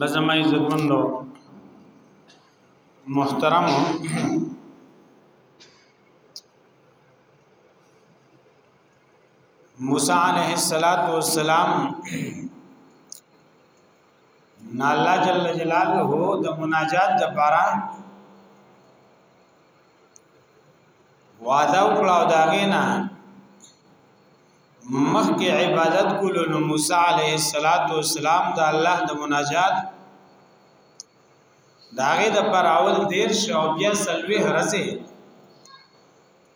بزمای زګوندو محترم موسی علیہ الصلات والسلام نا الله جل جلاله د مناجات د پاره وعده وکړه او داغینا مخکې عبادت کولو نو موسی علیه السلام د الله د مناجات داغه د پر اول دیر شو بیا سلوي هرځه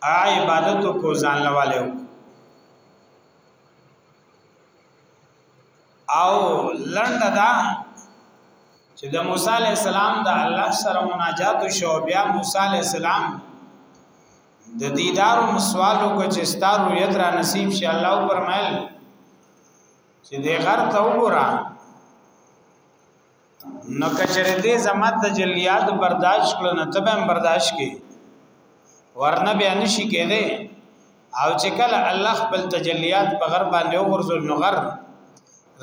ا عبادت کو ځان لواله او لند دا چې د موسی علی السلام د الله سره مناجات شو بیا موسی علی السلام د دیدار سوال وکړ چې ستار رؤیت را نصیب شي الله پرمایل چې د غر ته وګوره نو کچره دې زمات د جلیات برداشت کړو نه تبه برداشت کې ورنه به نشي کېده او چې کله الله خپل تجلیات په غر باندې وګرځول نو غر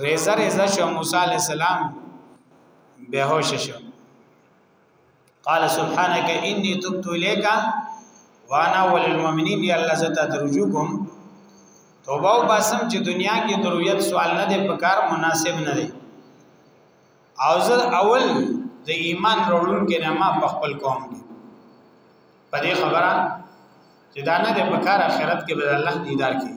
ریزه ریزه شو موسی علی السلام بهوش شو قال سبحانك اني تبت اليك وانا وللمؤمنين يا الله زتا درجوکم توبه او باسم چې دنیا کې درویت سوال نه دی پکار مناسب نه دی او زه اول د ایمان وروړون کې نه ما په خپل قوم کې په دې خبره چې دا نه دی پکار آخرت کې به الله دیدار کوي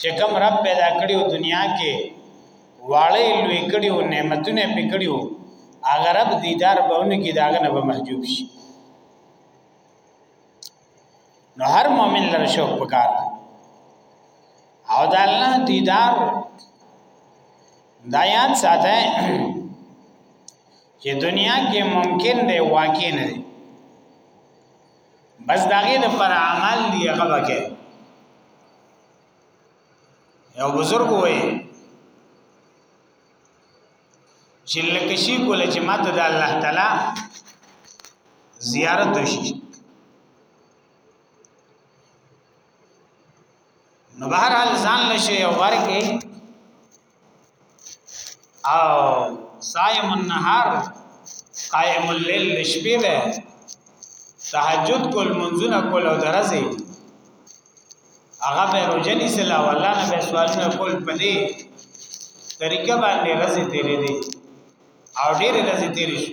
چې کوم رب پیدا کړیو دنیا کې واړې لوی کړیو نعمتونه پکړیو هغه رب دیدار بهونه کې داغه نه به محجوب شي نو هر مؤمن لر شوق پکار او د الله دیدار دا یاد ساته چې دنیا کې ممکن دی واقع نه دی بس داغه د پر عمل دی هغه وکړي یو بزرګ وایي چې لکه شي کول چې ماته د الله تعالی زیارت وشي نو بهر حال ځان لشه یو ورکه او صائم النهار قائم الليل شپې به تهجد کول منځونه کول او درځي هغه به روزنی سلا والله نه به سوالونه کول پدې طریقه باندې رزي تیرې دي او ډېر رزي تیرې شي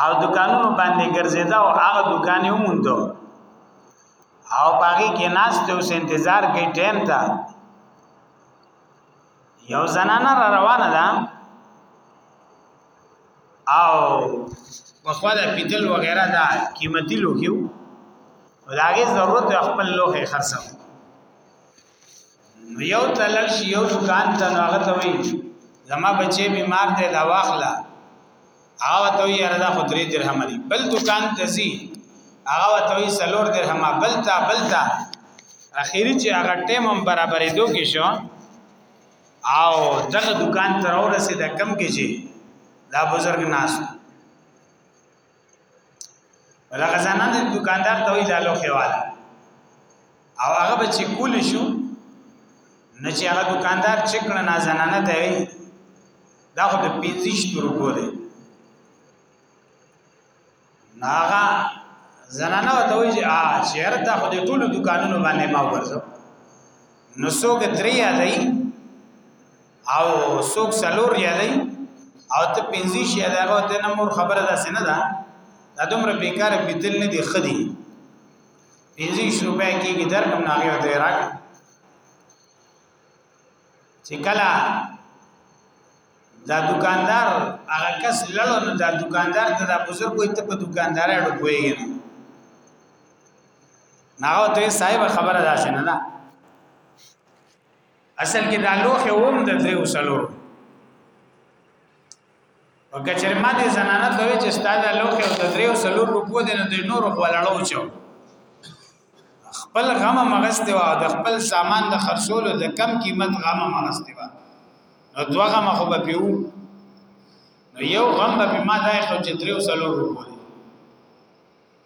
او دکانونو باندې ګرځیدا او هغه دکان یې موندو او باغی کې ناس ته اوس انتظار کوي ټیم ته یو زنانه را روانه ده او وخوا د پیتل وغیرہ دا قیمتي لوخیو داګه ضرورت خپل لوخه خرڅو یو تلل شي یو دکان ته نو هغه ته وایي زما بچی بیمار دی دا واخله هغه ته وایي یاره دا خو درې درهمه دي بل دکان ته ځي هغه ته وایي څلور درهمه بل ته بل ته اخیری چې هغه ټیم هم برابرېدو کې شو او دغه دکان ته راورسېد کم کې چې دا بزرګ ناس ولا غزانا د دکاندار ته وی دالو خواله او هغه به چې کول شو نه چې هغه دکاندار چې کړه نه زنانه ته وی دا خو د 25 روپو دی ناغه زنانه ته وی چې ا چیرته خو د ټولو دکانونو باندې ما ورځو نو څوک دریا دی او څوک سلور یادای او ته پنځه شي هغه ته نه مور خبره ده سینه ده دا دومره بیکار بیتل نه دی خدي پنځه شي روپیا کېږي درکم نه هغه ته راک چې کله دا دکاندار هغه کس لړو نو دا دکاندار ته دا بزرګ وي ته په دکاندار اړه کویږي نه هغه ته صاحب خبره ده سینه ده اصل کې دا لوخه ووم د دې وسلو او کچر ما دې زنانه ته وی چې ستاده لوخه او د دې وسلو په کو دې نه د نورو غولړو چو خپل غم مغسته وا د خپل سامان د خرصولو د کم قیمت غم مغسته وا نو دوه غم خو به پیو نو یو غم به ما دای خو چې درو سلو روپو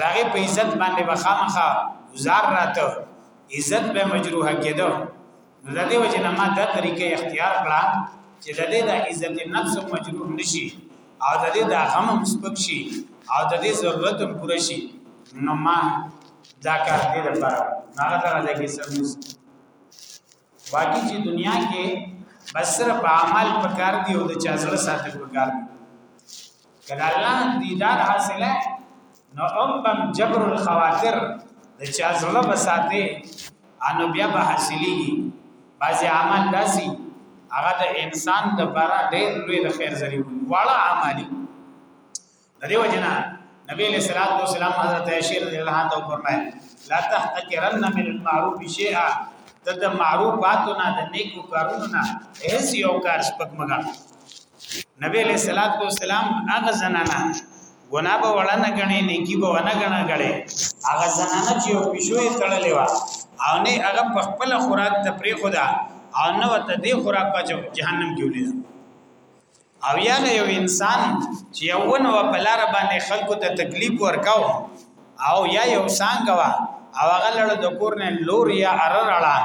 داغه په عزت باندې وخامخه گزار راته عزت به مجروح کېدو نو د دې وجه نه ما دا طریقې اختیار کړه چې د دې د عزت نفس مجروح نشي او د دې د غم سپک شي او د دې ضرورت پوره شي نو ما دا کار دې لپاره هغه ته راځي چې سموس باقی چې دنیا کې بس صرف عمل پکار دی او د چا زړه ساتل پکار دی کله الله دیدار حاصله نو هم بم جبر الخواطر د چا زړه بساته انو بیا به حاصلې بعضی عمل داسي هغه د انسان د لپاره ډېر لوی د خیر ذریعہ واړه عملي د دې وجنه نبی علیہ الصلوۃ والسلام حضرت عائشہ رضی الله عنها ته فرمایل لا تحتقرن من المعروف شیئا ته د معروفاتنا د نیکو کارونو نه هیڅ یو کار سپک مګا نبی علیہ الصلوۃ والسلام هغه زنانا ګنا به وړنه غني نیکی به ونه غنه غړي هغه زنانه چې یو پښوی تړلې و او نه هغه په خپل خوراک ته پری خدا او نه وته دې خوراک په جهنم کې ولید او یا له یو انسان چې یو ونه و په لار باندې خلکو ته تکلیف ورکاو او یا یو څنګه وا او هغه لړ د کور نه لور یا ارړه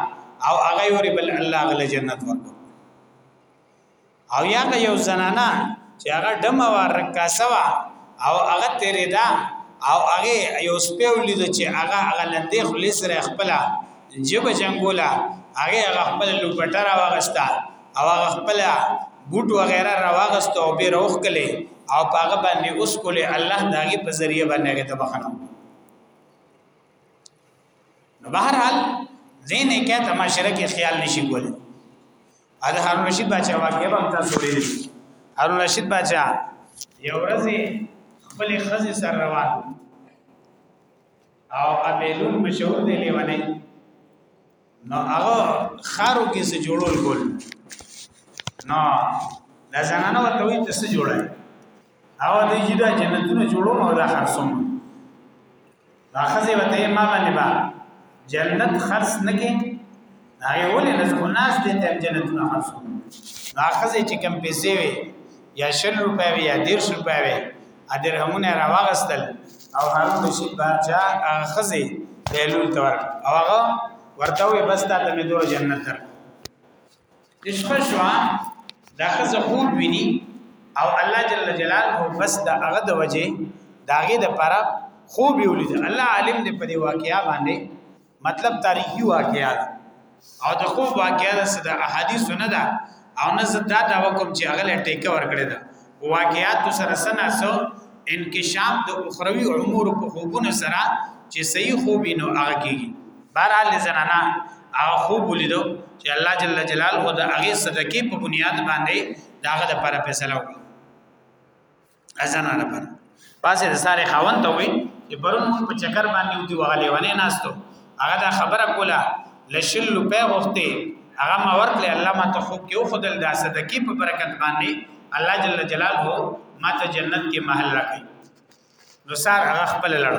او هغه یوري بل الله غل جنت ورکو او یا له یو زنانا چې هغه دم و رکاسه وا او هغه تیرې دا او هغه یو سپیو لید چې هغه هغه لندې خلیص را خپل جبه جنگولا هغه هغه خپل لوپټه را وغستا او هغه خپل بوټ وغیرہ راوغست او به روخ کله او پاغه باندې اوس کله الله داغه په ذریعہ باندې هغه ته بخنه نو بهر حال زین کې ته معاشره کې خیال نشي کولی اده هارون رشید بچا واقعي به تاسو ویل هارون رشید بچا یو ورځ خپل خزي سره روان او ابلون مشهور دی لیوانه نو هغه خارو کې څه جوړول کول نو دا زنانه ورته وي ته څه جوړای او دې چې دا جنتونه جوړو او دا خرصوم دا خزه وته ما باندې با جنت خرص نه کې دا یو ولې نه ځو ناس دې ته جنتونه خرصوم دا خزه چې کم پیسې وي یا 100 روپیا وي یا 150 روپیا وي ادرهمونه راوغستل او هارون رشید بادشاہ هغه خزه بهلول ته ورک او هغه ورته وي بس تا ته مې دوه جنت در دشپه شو دا خزه خوب ویني او الله جل جلاله بس دا هغه د وجه داغه د پرا خوب یولید الله عالم دې په دې واقعیا باندې مطلب تاریخي واقعیا ده او د خوب واقعیا ده صدا احادیث نه ده او نه زدا دا وکم چې هغه له ټیکه ورکړی ده واقعیات سره سنا سو انکشاف د اخروی امور په خوبونو سره چې صحیح خوب نو هغه کیږي بهرحال زنانا هغه خوب ولیدو چې الله جل جلاله د هغه صدقې په بنیاد باندې داغه لپاره فیصله وکړه اذان نه پر پاسه د ساره خاون ته وي چې پرون مون په چکر باندې وتی وغلې ونه ناستو هغه دا خبره کوله لشل په وخته هغه ما ورکړي الله ما ته خو کې خدل دا صدقې په برکت باندې الله جل جلاله ما ته جنت کې محل راکړي نو سار هغه خپل لړ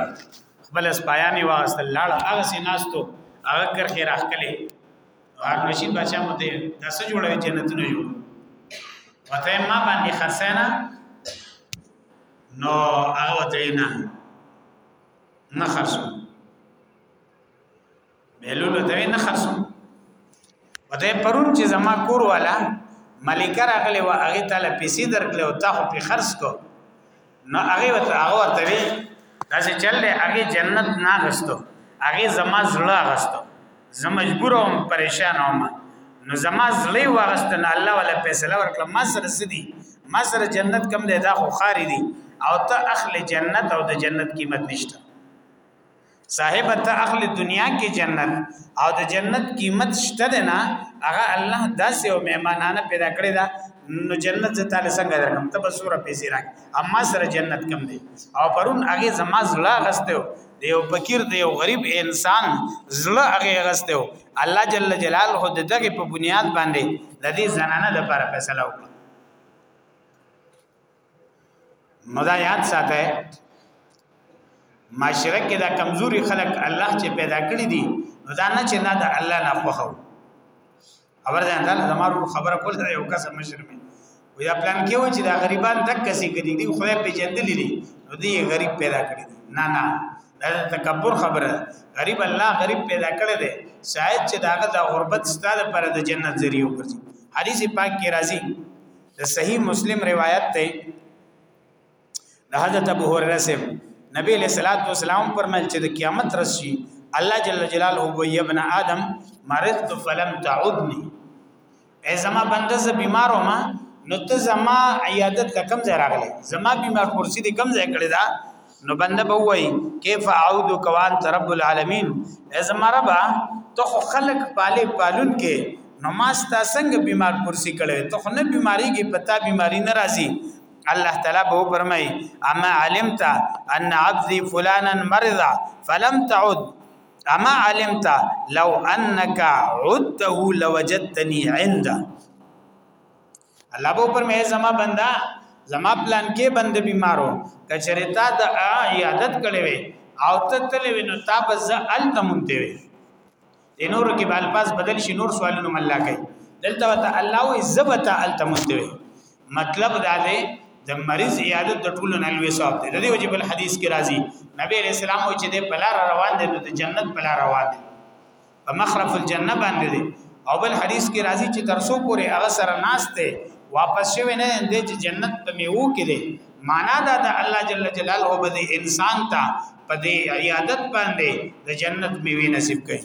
خپل سپایانی واغستل لړ هغه سي ناستو هغه کرخي راخلې هارون رشید بادشاہ مو ته دا څه جوړوي جنتونه جوړ وته ما باندې خرسانه نو هغه ته نه نه خرسو بهلول ته نه خرسو وته پرون چې زما کور والا ملک راغلی و هغه ته پیسې درکړې او تا خو په خرڅ کو نو هغه ورته هغه ورته وی دا چې چل دی هغه جنت نه غستو هغه زما زړه غستو زه مجبور او پریشان وم نو زما زړه واغست نه الله ولا فیصله ورکړه ما سره سدي ما سره جنت کم دی دا خو خاري دي او ته اخلي جنت او د جنت قیمت نشته صاحب ته اخلي دنیا کې جنت او د جنت قیمت شته ده نه هغه الله داسې او مهمانانه پیدا کړی دا نو جنت زه تعالی څنګه درکم ته بسوره پیسې راک اما سره جنت کم دی او پرون هغه زما زړه غستو دی یو فقیر دی یو غریب انسان زړه هغه غستو الله جل جلاله د دغه په بنیاد باندې د دې زنانه لپاره فیصله وکړه نو دا یاد ساته معاشره کې دا کمزوري خلک الله چې پیدا کړی دي نو دا نه چې نه دا الله نه خوخو خبر ده دا زمارو خبره کول دا یو کس مشر مې وی دا پلان کې و چې دا غریبان تک کسي کړي دي خو په جندل دي نو دی غریب پیدا کړی دي نه نه دا تکبر خبره غریب الله غریب پیدا کړی دی شاید چې داغه د غربت ستاده پر د جنت ذریعہ وګرځي حدیث پاک کې راځي د صحیح مسلم روایت ته د حضرت ابو هريره سره نبی له صلوات و سلام پر مل چې د قیامت راشي الله جل جلاله هو یا ابن ادم مرضت فلم تعودني ای زما بنده ز بیمار ما نو ته زما عیادت لکم ځای راغلی زما بیمار کرسی دې کم ځای کړی دا نو بنده به وای کیف اعوذ کوان رب العالمین ازما رب ته خو خلق پاله پالون کې نو ما ستا څنګه بیمار کرسی کړي ته خو نه بیماری کې پتا بیماری نه راځي الله تعالی به فرمای اما علمت ان عبدي فلانا مرض فلم تعد اما علمت لو انك عدته لوجدتني عنده الله به پر مې زما بندا زما پلان کې بند بیمارو کچره تا د عیادت کړې وي او ته تلې وینو تا به ز ال تمونته وي د نور کې بل پاس بدل شي نور سوالونه مله کوي دلته ته الله وي زبتا ال تمونته وي مطلب دا دی د مریض عیادت د ټولو نه لوي ثواب دی د دې وجه بل حدیث کې راځي نبی رسول الله چې د بلار روان دي نو د جنت بلار روان دي په مخرف الجنه باندې دی او بل حدیث کې راځي چې ترسو پورې هغه سره ناشته واپس شوی نه دی چې جنت په میو کې دی معنا دا د الله جل جلاله به انسان ته په دې عیادت باندې د جنت میوه نصیب کړي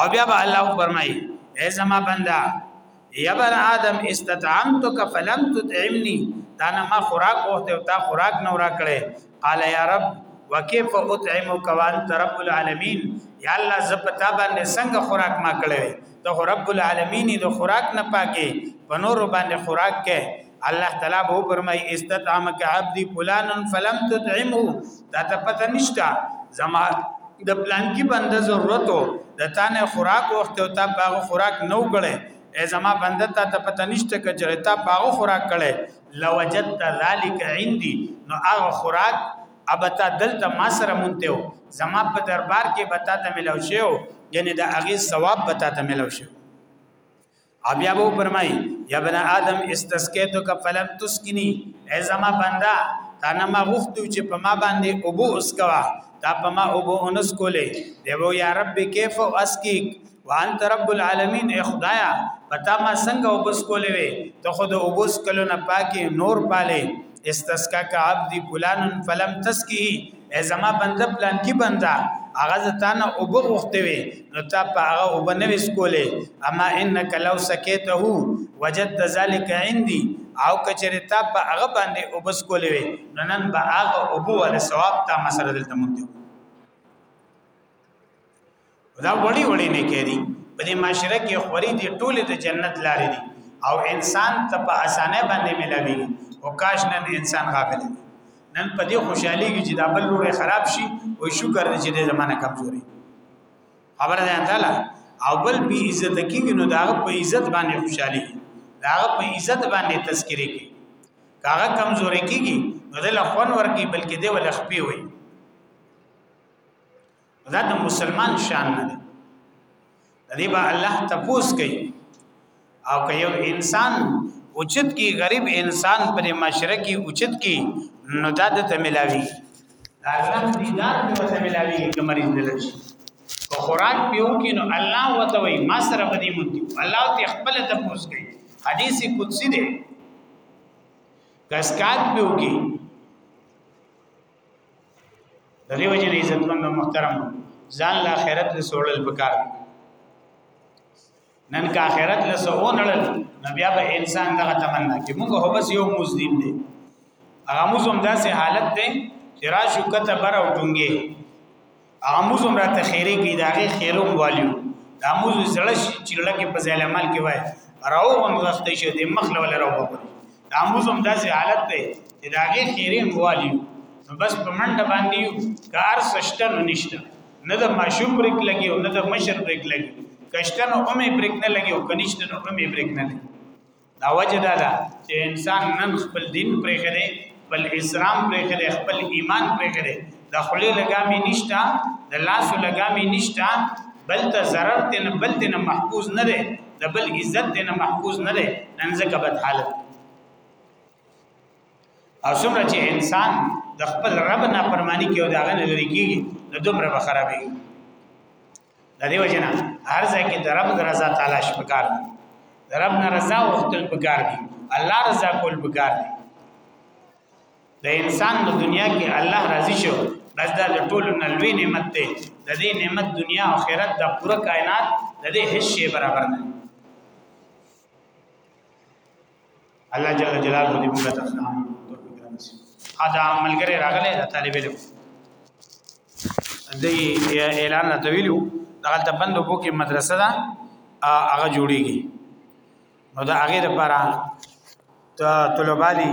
او بیا به الله فرمایي اے زما بندا یا بن آدم استطعمتک فلم تطعمنی تا نه ما خوراک وخت او تا خوراک نو را کړې قال یا رب وکيف اطعمک وانت رب العالمین یا الله ز پتا باندې څنګه خوراک ما کړې ته رب العالمین د خوراک نه پاکي په نور باندې خوراک کې الله تعالی به فرمای استطعمک عبدی فلان فلم تطعمه دا ته پته نشته زما د پلان کې بنده ضرورت او د تانه خوراک وخت او تا باغ خوراک نو کړي ای زما بنده ته ته پته نشته کچره تا باغ خوراک کړي لوجدت ذلک عندي نو هغه خوراک ابتا دلته ما سره مونته او زما په دربار کې بتا ته ملو شو یعنی د هغه ثواب بتا ته ملو شو او بیا به فرمایي یا بن آدم استسقیتو ک فلم تسکنی ای زما بندا تا نه ما غوښتو چې په ما باندې ابو اس کوا تا په ما ابو انس کولې دیو یا رب کیف اسکیک وانت رب العالمین ای خدایا پتا ما څنګه وبس کولې وې ته خود وبس کلو نه پاکي نور پاله استسقا کعبد فلان فلم تسکی ای زما بنده پلان کی بنده هغه ځتانه او بغوخته وي نو تا په هغه او بنوي سکولې اما انک لو سکیته وجدت ذلک عندي او کچره تا په هغه باندې او بس کولې وي نو نن به هغه او بو ول ثواب تا مسره دلته مونږ دا وړي وړي نه کېدي په دې معاشره کې خوري دي ټول د جنت لارې دي او انسان ته په اسانه باندې ملاوي او کاش نن انسان غافل نن په دې خوشحالي کې چې دا بل لور خراب شي او شکر دې چې د زمانه کمزوري خبره ده تعالی او بل به عزت کېږي نو دا په عزت باندې خوشحالي دا په عزت باندې تذکرې کې کاغه کمزوري کېږي نو دل خون ورکی بلکې دی ول خپې وي دا د مسلمان شان نه دی دې با الله تپوس کوي او که یو انسان اوچت کی غریب انسان پر مشرکی اوچت کی نو دا د تملاوی دا الله دیدار په وته ملاوی کې مریض دلشي که خوراک پیو کې نو الله وته وي ما سره بدی مونږ الله ته خپل تپوس کوي حدیث قدسی دی کسکات پیو کې د دې وجه نه عزتمن او محترم ځان له آخرت له سوړل پکار نن که آخرت له سوړل نو بیا به انسان دغه تمنا کوي موږ هو بس یو مزدین دی هغه موږ هم داسې حالت دی چې راشو کته بر او ټونګه عاموز هم راته خیره کې دا غي خیروم والیو دا عاموز زړه چې لکه په ځای مال کې وای راو هم غخت شي د مخ له ولا راو په دا عاموز هم داسې حالت دی چې دا غي خیره هم والیو نو بس په منډه باندې یو کار سشته نو نشته نه د ماشوم بریک لګي او نه د مشر بریک لګي کشته نو هم بریک نه لګي او کنيشته نو هم بریک نه لګي دا وجه دا ده چې انسان نن خپل دین پرې کړي خپل اسلام پرې کړي خپل ایمان پرې کړي د خلی لګامي نشتا د لاس لګامي نشتا بل ته zarar ته نه بل ته نه محفوظ نه ده د بل عزت ته نه محفوظ نه ده نن زکه بد حالت او څومره چې انسان د خپل رب نه پرمانی کوي دا غن لري کیږي نو دومره به خرابېږي د دې وجنه هر ځای کې د رب رضا تلاش وکړ د رب نه رضا وختل پکار دي الله رضا کول پکار دي د انسان د دنیا کې الله راضي شو بس دا د ټولو نه لوی نعمت دی د دې نعمت دنیا او آخرت د پوره کائنات د دې هیڅ شی برابر نه الله جل جلاله دې موږ ته فهم توفیق راکړي هدا عملګری راغلی دا طالب علم دې اعلان ته ویلو دغه ته بندو بو کې مدرسه ده هغه جوړیږي نو دا هغه لپاره ته طلبه دي